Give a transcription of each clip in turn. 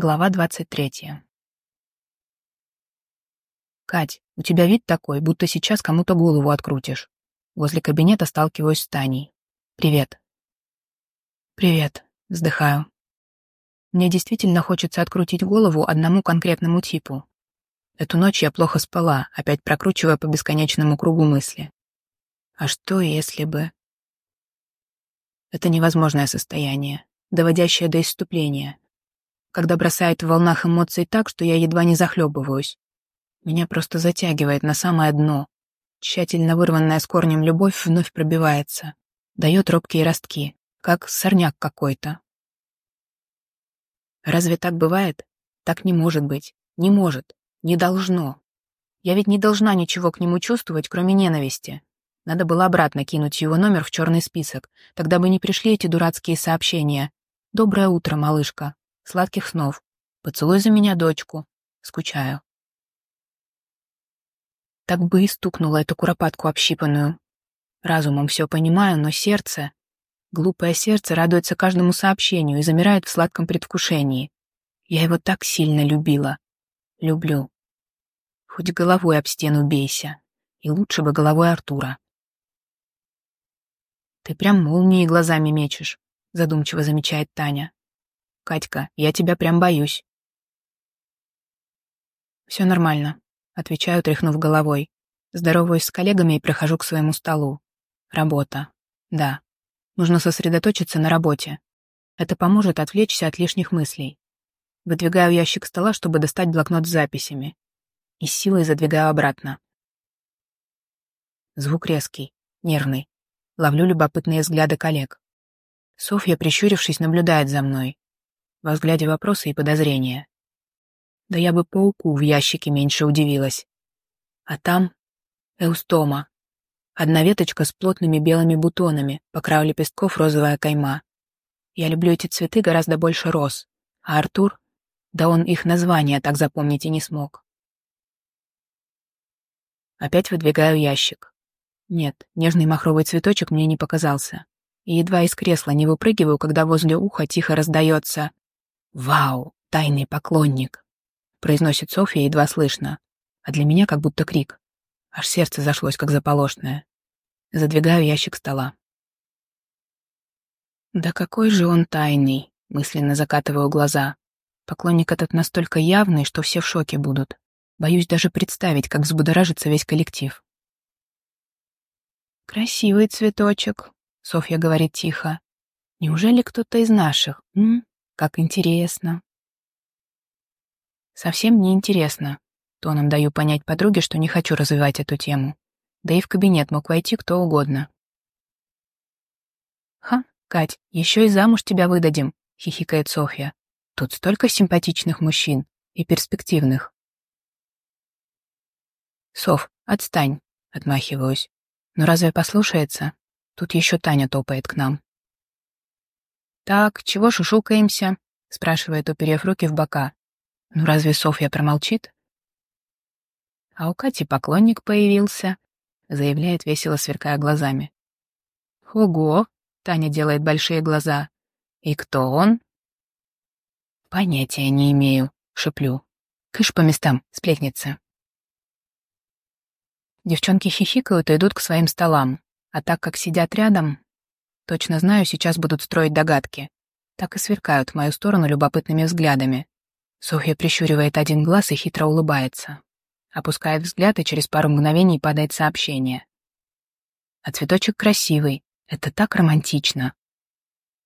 Глава двадцать третья. «Кать, у тебя вид такой, будто сейчас кому-то голову открутишь». Возле кабинета сталкиваюсь с Таней. «Привет». «Привет», — вздыхаю. Мне действительно хочется открутить голову одному конкретному типу. Эту ночь я плохо спала, опять прокручивая по бесконечному кругу мысли. А что, если бы... Это невозможное состояние, доводящее до исступления, когда бросает в волнах эмоций так, что я едва не захлебываюсь. Меня просто затягивает на самое дно. Тщательно вырванная с корнем любовь вновь пробивается, дает робкие ростки, как сорняк какой-то. Разве так бывает? Так не может быть. Не может. Не должно. Я ведь не должна ничего к нему чувствовать, кроме ненависти. Надо было обратно кинуть его номер в черный список. Тогда бы не пришли эти дурацкие сообщения. «Доброе утро, малышка. Сладких снов. Поцелуй за меня дочку. Скучаю. Так бы и стукнула эту куропатку общипанную. Разумом все понимаю, но сердце... Глупое сердце радуется каждому сообщению и замирает в сладком предвкушении. Я его так сильно любила. Люблю. Хоть головой об стену бейся. И лучше бы головой Артура. «Ты прям молнией глазами мечешь», — задумчиво замечает Таня. Катька, я тебя прям боюсь. Все нормально, отвечаю, тряхнув головой. Здороваюсь с коллегами и прохожу к своему столу. Работа. Да. Нужно сосредоточиться на работе. Это поможет отвлечься от лишних мыслей. Выдвигаю ящик стола, чтобы достать блокнот с записями. И с силой задвигаю обратно. Звук резкий, нервный. Ловлю любопытные взгляды коллег. Софья, прищурившись, наблюдает за мной во взгляде вопросы и подозрения. Да я бы пауку в ящике меньше удивилась. А там эустома. Одна веточка с плотными белыми бутонами, по краю лепестков розовая кайма. Я люблю эти цветы гораздо больше роз. А Артур? Да он их название так запомнить и не смог. Опять выдвигаю ящик. Нет, нежный махровый цветочек мне не показался. И едва из кресла не выпрыгиваю, когда возле уха тихо раздается «Вау, тайный поклонник!» — произносит Софья едва слышно, а для меня как будто крик. Аж сердце зашлось, как заполошное. Задвигаю ящик стола. «Да какой же он тайный!» — мысленно закатываю глаза. Поклонник этот настолько явный, что все в шоке будут. Боюсь даже представить, как взбудоражится весь коллектив. «Красивый цветочек», — Софья говорит тихо. «Неужели кто-то из наших, м? Как интересно. Совсем не интересно. Тоном даю понять подруге, что не хочу развивать эту тему. Да и в кабинет мог войти кто угодно. «Ха, Кать, еще и замуж тебя выдадим», — хихикает Софья. «Тут столько симпатичных мужчин и перспективных». «Соф, отстань», — отмахиваюсь. «Но разве послушается? Тут еще Таня топает к нам». «Так, чего шушукаемся?» — спрашивает, уперев руки в бока. «Ну разве Софья промолчит?» «А у Кати поклонник появился», — заявляет, весело сверкая глазами. «Ого!» — Таня делает большие глаза. «И кто он?» «Понятия не имею», — шеплю. «Кыш по местам, сплетница». Девчонки хихикают и идут к своим столам, а так как сидят рядом, Точно знаю, сейчас будут строить догадки. Так и сверкают в мою сторону любопытными взглядами. Софья прищуривает один глаз и хитро улыбается. Опускает взгляд, и через пару мгновений падает сообщение. «А цветочек красивый. Это так романтично».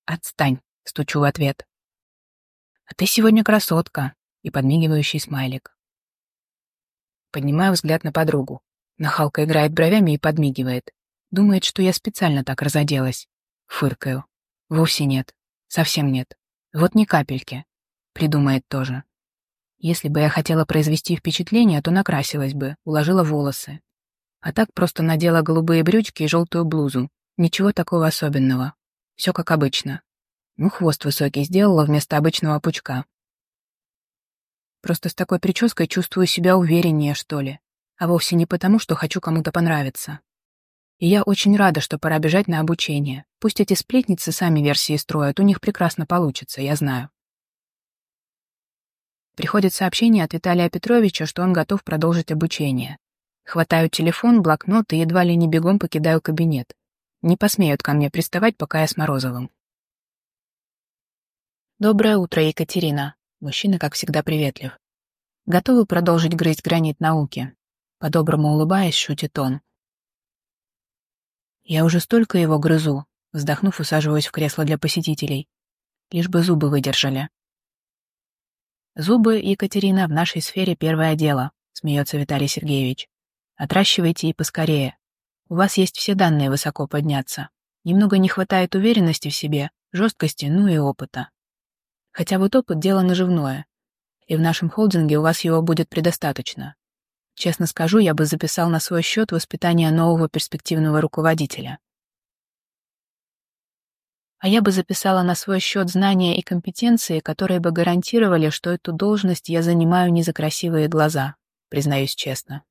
«Отстань», — стучу в ответ. «А ты сегодня красотка», — и подмигивающий смайлик. Поднимаю взгляд на подругу. Нахалка играет бровями и подмигивает. Думает, что я специально так разоделась. Фыркаю. Вовсе нет. Совсем нет. Вот ни капельки. Придумает тоже. Если бы я хотела произвести впечатление, то накрасилась бы, уложила волосы. А так просто надела голубые брючки и желтую блузу. Ничего такого особенного. Все как обычно. Ну, хвост высокий сделала вместо обычного пучка. Просто с такой прической чувствую себя увереннее, что ли. А вовсе не потому, что хочу кому-то понравиться. И я очень рада, что пора бежать на обучение. Пусть эти сплетницы сами версии строят, у них прекрасно получится, я знаю. Приходит сообщение от Виталия Петровича, что он готов продолжить обучение. Хватаю телефон, блокнот и едва ли не бегом покидаю кабинет. Не посмеют ко мне приставать, пока я с Морозовым. «Доброе утро, Екатерина». Мужчина, как всегда, приветлив. «Готовы продолжить грызть гранит науки?» По-доброму улыбаясь, шутит он. «Я уже столько его грызу», вздохнув, усаживаюсь в кресло для посетителей. Лишь бы зубы выдержали. «Зубы, Екатерина, в нашей сфере первое дело», смеется Виталий Сергеевич. «Отращивайте и поскорее. У вас есть все данные высоко подняться. Немного не хватает уверенности в себе, жесткости, ну и опыта. Хотя вот опыт — дело наживное. И в нашем холдинге у вас его будет предостаточно. Честно скажу, я бы записал на свой счет воспитание нового перспективного руководителя. А я бы записала на свой счет знания и компетенции, которые бы гарантировали, что эту должность я занимаю не за красивые глаза, признаюсь честно.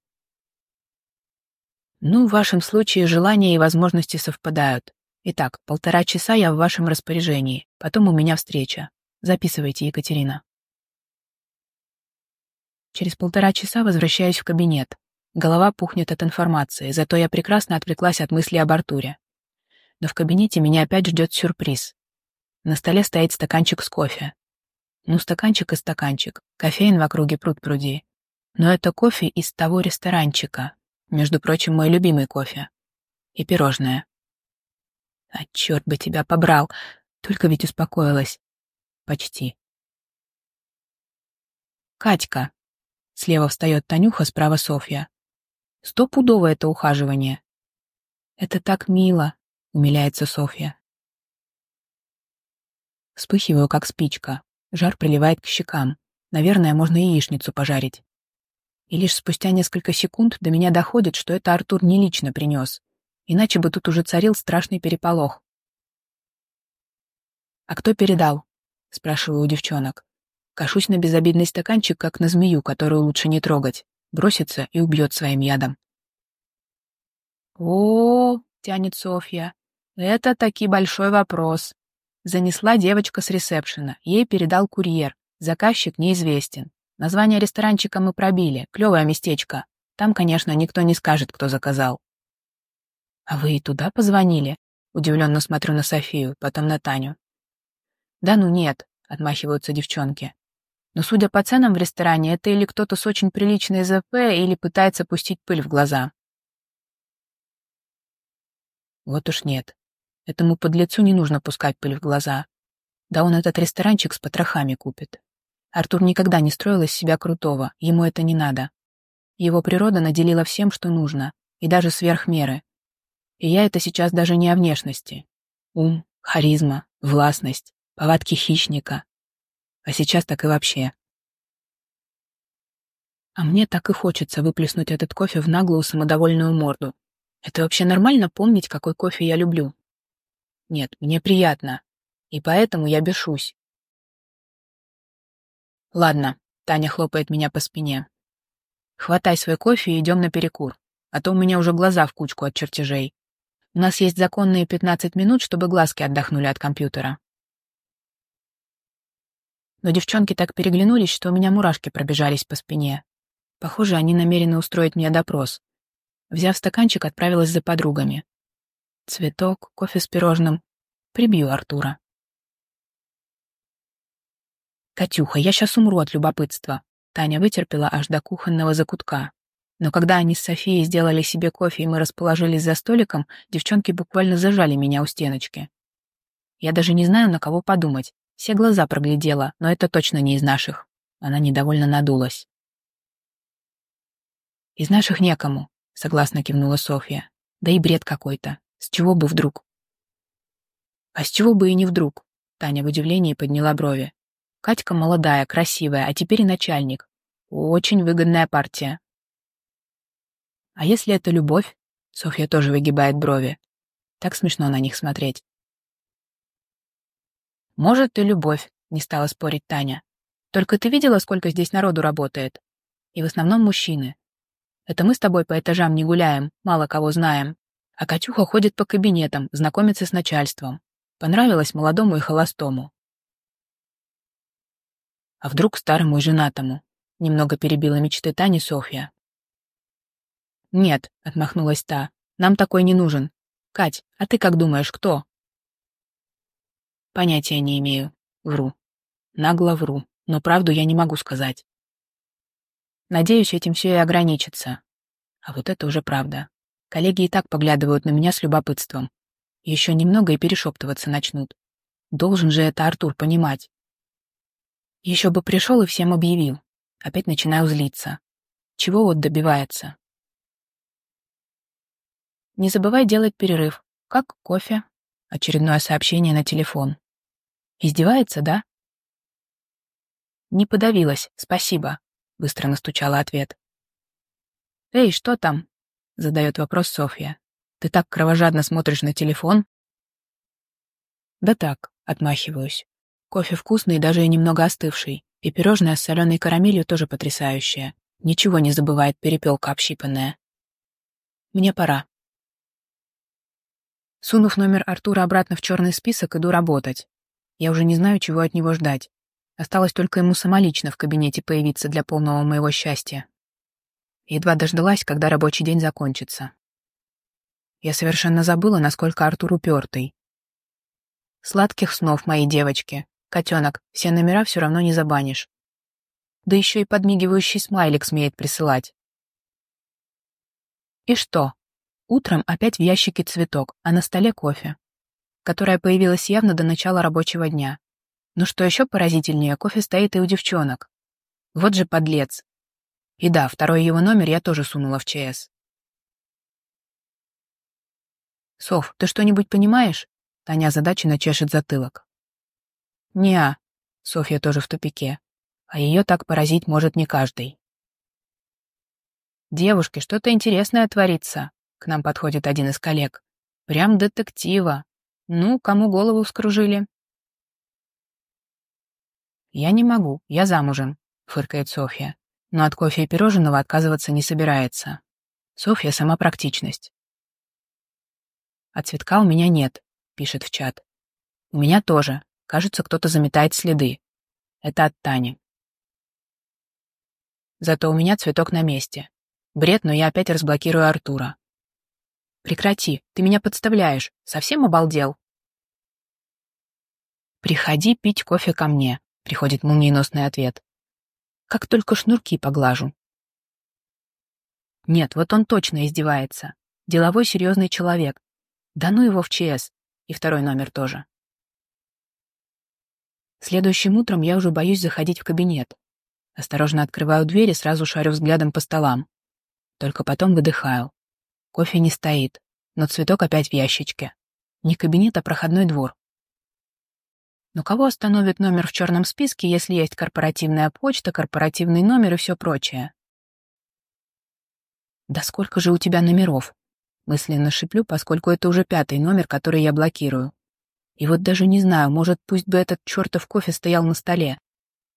Ну, в вашем случае желания и возможности совпадают. Итак, полтора часа я в вашем распоряжении, потом у меня встреча. Записывайте, Екатерина. Через полтора часа возвращаюсь в кабинет. Голова пухнет от информации, зато я прекрасно отвлеклась от мысли об Артуре. Но в кабинете меня опять ждет сюрприз. На столе стоит стаканчик с кофе. Ну, стаканчик и стаканчик. Кофеин в округе пруд-пруди. Но это кофе из того ресторанчика. Между прочим, мой любимый кофе. И пирожное. А черт бы тебя побрал. Только ведь успокоилась. Почти. Катька. Слева встает Танюха, справа Софья. Стопудово это ухаживание. Это так мило, умиляется Софья. Вспыхиваю, как спичка. Жар приливает к щекам. Наверное, можно яичницу пожарить. И лишь спустя несколько секунд до меня доходит, что это Артур не лично принес. Иначе бы тут уже царил страшный переполох. «А кто передал?» Спрашиваю у девчонок. Кашусь на безобидный стаканчик, как на змею, которую лучше не трогать. Бросится и убьет своим ядом. О, тянет Софья. Это таки большой вопрос. Занесла девочка с ресепшена. Ей передал курьер. Заказчик неизвестен. Название ресторанчика мы пробили. Клевое местечко. Там, конечно, никто не скажет, кто заказал. А вы и туда позвонили? Удивленно смотрю на Софию, потом на Таню. «Да ну нет», — отмахиваются девчонки. «Но судя по ценам в ресторане, это или кто-то с очень приличной ЗП, или пытается пустить пыль в глаза». Вот уж нет. Этому подлецу не нужно пускать пыль в глаза. Да он этот ресторанчик с потрохами купит. Артур никогда не строил из себя крутого, ему это не надо. Его природа наделила всем, что нужно, и даже сверх меры. И я это сейчас даже не о внешности. Ум, харизма, властность повадки хищника. А сейчас так и вообще. А мне так и хочется выплеснуть этот кофе в наглую самодовольную морду. Это вообще нормально помнить, какой кофе я люблю? Нет, мне приятно. И поэтому я бешусь. Ладно, Таня хлопает меня по спине. Хватай свой кофе и идем на перекур, а то у меня уже глаза в кучку от чертежей. У нас есть законные 15 минут, чтобы глазки отдохнули от компьютера но девчонки так переглянулись, что у меня мурашки пробежались по спине. Похоже, они намерены устроить мне допрос. Взяв стаканчик, отправилась за подругами. Цветок, кофе с пирожным. Прибью Артура. «Катюха, я сейчас умру от любопытства». Таня вытерпела аж до кухонного закутка. Но когда они с Софией сделали себе кофе и мы расположились за столиком, девчонки буквально зажали меня у стеночки. Я даже не знаю, на кого подумать. Все глаза проглядела, но это точно не из наших. Она недовольно надулась. «Из наших некому», — согласно кивнула Софья. «Да и бред какой-то. С чего бы вдруг?» «А с чего бы и не вдруг?» Таня в удивлении подняла брови. «Катька молодая, красивая, а теперь и начальник. Очень выгодная партия». «А если это любовь?» Софья тоже выгибает брови. Так смешно на них смотреть. «Может, и любовь», — не стала спорить Таня. «Только ты видела, сколько здесь народу работает? И в основном мужчины. Это мы с тобой по этажам не гуляем, мало кого знаем. А Катюха ходит по кабинетам, знакомится с начальством. Понравилось молодому и холостому». А вдруг старому и женатому? Немного перебила мечты Тани Софья. «Нет», — отмахнулась та, — «нам такой не нужен. Кать, а ты как думаешь, кто?» «Понятия не имею. Вру. Нагло вру, но правду я не могу сказать. Надеюсь, этим все и ограничится. А вот это уже правда. Коллеги и так поглядывают на меня с любопытством. Еще немного и перешептываться начнут. Должен же это Артур понимать. Еще бы пришел и всем объявил. Опять начинаю злиться. Чего вот добивается? Не забывай делать перерыв. Как кофе? Очередное сообщение на телефон. Издевается, да? Не подавилась, спасибо. Быстро настучала ответ. «Эй, что там?» — задает вопрос Софья. «Ты так кровожадно смотришь на телефон?» «Да так», — отмахиваюсь. Кофе вкусный, даже и немного остывший. И пирожное с соленой карамелью тоже потрясающее. Ничего не забывает перепелка общипанная. Мне пора. Сунув номер Артура обратно в черный список, иду работать. Я уже не знаю, чего от него ждать. Осталось только ему самолично в кабинете появиться для полного моего счастья. Едва дождалась, когда рабочий день закончится. Я совершенно забыла, насколько Артур упертый. Сладких снов, мои девочки. Котенок, все номера все равно не забанишь. Да еще и подмигивающий смайлик смеет присылать. И что? Утром опять в ящике цветок, а на столе кофе, которая появилась явно до начала рабочего дня. Но что еще поразительнее, кофе стоит и у девчонок. Вот же подлец. И да, второй его номер я тоже сунула в ЧС. «Соф, ты что-нибудь понимаешь?» Таня озадаченно чешет затылок. «Не-а», Софья тоже в тупике. А ее так поразить может не каждый. «Девушки, что-то интересное творится», — к нам подходит один из коллег. «Прям детектива. Ну, кому голову вскружили?» «Я не могу, я замужем», — фыркает Софья но от кофе и пирожного отказываться не собирается. Софья — сама практичность. «А цветка у меня нет», — пишет в чат. «У меня тоже. Кажется, кто-то заметает следы. Это от Тани. Зато у меня цветок на месте. Бред, но я опять разблокирую Артура. Прекрати, ты меня подставляешь. Совсем обалдел? Приходи пить кофе ко мне, приходит молниеносный ответ. Как только шнурки поглажу. Нет, вот он точно издевается. Деловой серьезный человек. Да ну его в ЧС. И второй номер тоже. Следующим утром я уже боюсь заходить в кабинет. Осторожно открываю дверь и сразу шарю взглядом по столам. Только потом выдыхаю. Кофе не стоит, но цветок опять в ящичке. Не кабинет, а проходной двор. Но кого остановит номер в черном списке, если есть корпоративная почта, корпоративный номер и все прочее? «Да сколько же у тебя номеров?» Мысленно шиплю, поскольку это уже пятый номер, который я блокирую. И вот даже не знаю, может, пусть бы этот чертов кофе стоял на столе.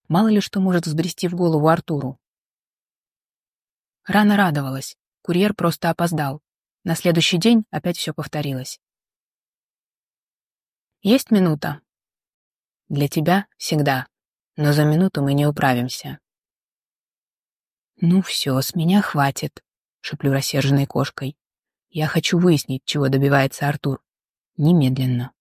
Мало ли что может взбрести в голову Артуру. Рано радовалась. Курьер просто опоздал. На следующий день опять все повторилось. «Есть минута?» Для тебя всегда, но за минуту мы не управимся. «Ну все, с меня хватит», — шеплю рассерженной кошкой. «Я хочу выяснить, чего добивается Артур. Немедленно».